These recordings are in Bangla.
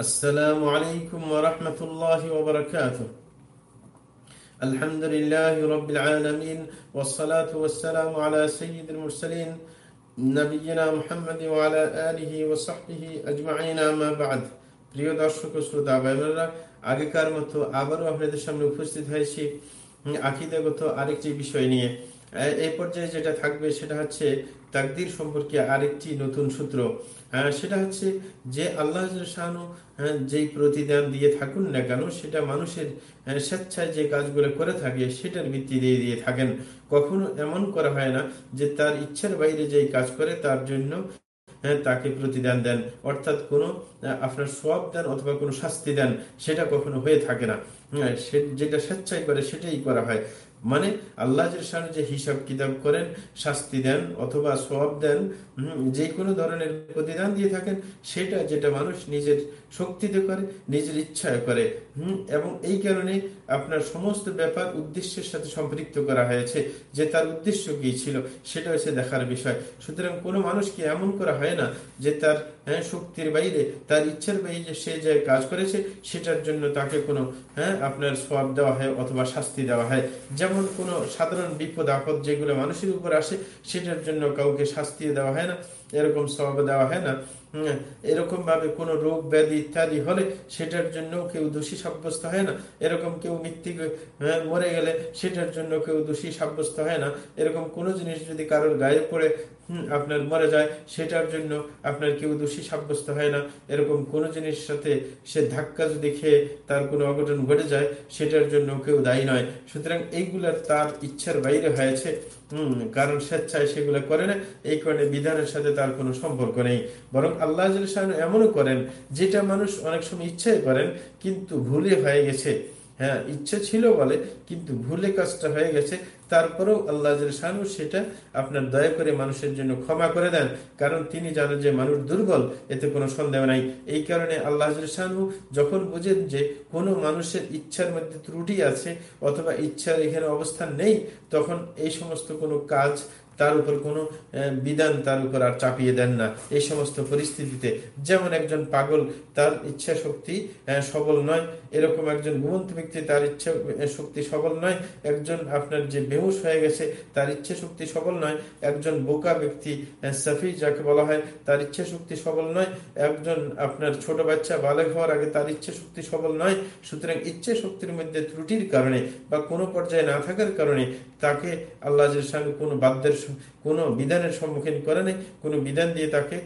السلام عليكم ورحمة الله وبركاته الحمد لله رب العالمين والصلاة والسلام على سيد المرسلين نبينا محمد وعلى آله وصحبه أجمعين ما بعد প্রিয় দর্শক ও শ্রোতা ভাইরা আগেকার মতো আবারও আপনাদের সামনে উপস্থিত হয়েছি আকিদাগত আরেকটি বিষয় নিয়ে এই পর্যায়ে যেটা থাকবে সেটা হচ্ছে তাকদির সম্পর্কে আরেকটি নতুন সূত্র। সেটা হচ্ছে যে আল্লাহ যেই প্রতিদান দিয়ে থাকুন না কেন, সেটা মানুষের স্বেচ্ছায় যে কাজগুলো করে থাকে, সেটার ভিত্তি দিয়ে দিয়ে থাকেন। কখনো এমন করা হয় না যে তার ইচ্ছার বাইরে যেই কাজ করে, তার জন্য তাকে প্রতিদান দেন। অর্থাৎ কোনো আপনার সব দেন অথবা কোনো শাস্তি দেন, সেটা কখনো হয়ে থাকে না। যেটা স্বেচ্ছায় করে, সেটাই করা হয়। মানে আল্লাহ যে হিসাব কিতাব করেন, শাস্তি দেন অথবা সব দেন যে কোনো ধরনের প্রতিদান দিয়ে থাকেন, সেটা যেটা মানুষ নিজের শক্তিতে করে, নিজের ইচ্ছায় করে। হম এবং এই কারণে আপনার সমস্ত ব্যাপার উদ্দেশ্যের সাথে সম্পৃক্ত করা হয়েছে। যে তার উদ্দেশ্য কি ছিল, সেটা হচ্ছে দেখার বিষয়। সুতরাং কোনো মানুষকে এমন করা হয় না যে তার হ্যাঁ শক্তির বাইরে, তার ইচ্ছার বাইরে সে যে কাজ করেছে, সেটার জন্য তাকে কোনো হ্যাঁ আপনার সব দেওয়া হয় অথবা শাস্তি দেওয়া হয়। যেমন কোনো সাধারণ বিপদ, আপদ যেগুলো মানুষের উপর আসে, সেটার জন্য কাউকে শাস্তি দেওয়া হয় না। এরকম সব দেওয়া হয় না। এরকম ভাবে কোন রোগ ব্যাধি ইত্যাদি হলে সেটার জন্য কেউ দোষী সাব্যস্ত হয় না। এরকম কেউ মৃত্যু মরে গেলে সেটার জন্য কেউ দোষী সাব্যস্ত হয় না। এরকম কোনো জিনিস যদি কারোর গায়ে পড়ে আপনার মরে যায়, সেটার জন্য আপনার কেউ দোষী সাব্যস্ত হয় না। এরকম কোনো জিনিস সাথে সে ধাক্কা যদি খেয়ে তার কোনো অঘটন ঘটে যায়, সেটার জন্য কেউ দায়ী নয়। সুতরাং এইগুলার তার ইচ্ছার বাইরে হয়েছে। হম, কারণ স্বেচ্ছায় সেগুলো করে না। এই কারণে বিধানের সাথে তার কোনো সম্পর্ক নেই। বরং আল্লাহ এমনও করেন, যেটা মানুষ অনেক সময় ইচ্ছাই করেন, কিন্তু ভুলে হয়ে গেছে। হ্যাঁ ইচ্ছে ছিল বলে, কিন্তু ভুলে কাজটা হয়ে গেছে। তারপরেও আল্লাহ শাহু সেটা আপনার দয়া করে মানুষের জন্য ক্ষমা করে দেন। কারণ তিনি জানেন যে মানুষ দুর্বল, এতে কোনো সন্দেহ নাই। এই কারণে আল্লাহ শাহু যখন বুঝেন যে কোনো মানুষের ইচ্ছার মধ্যে ত্রুটি আছে অথবা ইচ্ছার এখানে অবস্থান নেই, তখন এই সমস্ত কোনো কাজ তার উপর কোনো বিধান তার উপর আর চাপিয়ে দেন না। এই সমস্ত পরিস্থিতিতে যেমন একজন পাগল তার ইচ্ছা শক্তি সবল নয়, এরকম একজন ঘুমন্ত ব্যক্তি তার ইচ্ছা শক্তি সবল নয়, একজন আপনার যে বেহুশ হয়ে গেছে তার ইচ্ছা শক্তি সবল নয়, একজন বোকা ব্যক্তি সাফি যাকে বলা হয়, তার ইচ্ছা শক্তি সবল নয়, একজন আপনার ছোট বাচ্চা বালেক হওয়ার আগে তার ইচ্ছা শক্তি সবল নয়, সুতরাং ইচ্ছা শক্তির মধ্যে ত্রুটির কারণে বা কোনো পর্যায়ে না থাকার কারণে তাকে আল্লাহ কোনো বাদ্যের কোনো বিধানের সম্মুখীন করে নেই, কোনো বিধান দিয়ে তাকে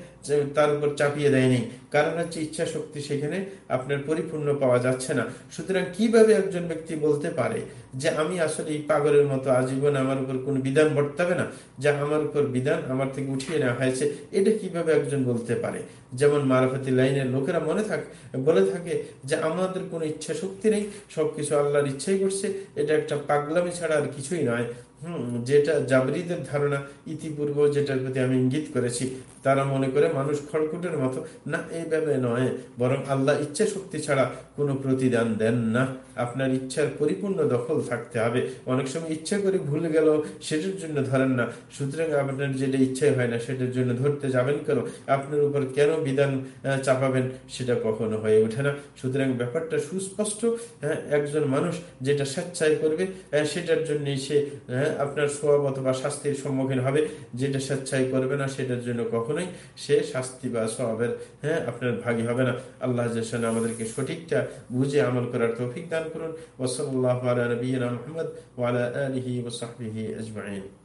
তার উপর চাপিয়ে দেয়নি। কারণ হচ্ছে ইচ্ছা শক্তি সেখানে আপনার পরিপূর্ণ পাওয়া যাচ্ছে না। সুতরাং কীভাবে একজন ব্যক্তি বলতে পারে যে, আমি আসলে এই পাগলের মতো আজীবন আমার উপর কোনো বিধান বর্তাবে না, যা আমার উপর বিধান আমার থেকে উঠিয়ে নেওয়া হয়েছে এটা কীভাবে একজন বলতে পারে? যেমন মারফতি লাইনের লোকেরা মনে থাকে, বলে থাকে যে, আমাদের কোনো ইচ্ছা শক্তি নেই, সবকিছু আল্লাহর ইচ্ছাই করছে, এটা একটা পাগলামি ছাড়া আর কিছুই নয়। হম যেটা জাবরিদের ধারণা ইতিপূর্ব যেটার প্রতি আমি ইঙ্গিত করেছি তারা মনে করে মানুষ খড়কুটের মতো। না এইভাবে নয় বরং আল্লাহ ইচ্ছা শক্তি ছাড়া কোনো প্রতিদান দেন না। আপনার ইচ্ছার পরিপূর্ণ দখল থাকতে হবে। অনেক সময় ইচ্ছা করে ভুলে গেল সেটার জন্য ধরেন না। সুতরাং আপনার যেটা ইচ্ছাই হয় না সেটার জন্য ধরতে যাবেন কেন? আপনার উপর কেন বিধান চাপাবেন সেটা কখনো হয়ে ওঠে না। সুতরাং ব্যাপারটা সুস্পষ্ট হ্যাঁ, একজন মানুষ যেটা স্বেচ্ছায় করবে সেটার জন্য সে হ্যাঁ, আপনার সব অথবা শাস্তির সম্মুখীন হবে, যেটা স্বেচ্ছায় করবে না, সেটার জন্য কখনোই সে শাস্তি বা স্বভাবের হ্যাঁ আপনার ভাগি হবে না। আল্লাহ আমাদেরকে সঠিকটা বুঝে আমল করার তৌফিক দান করুন। ওসল্লাহ আলী মোহাম্মদ ওয়ালা আলহি ওসাহি আজমাইন।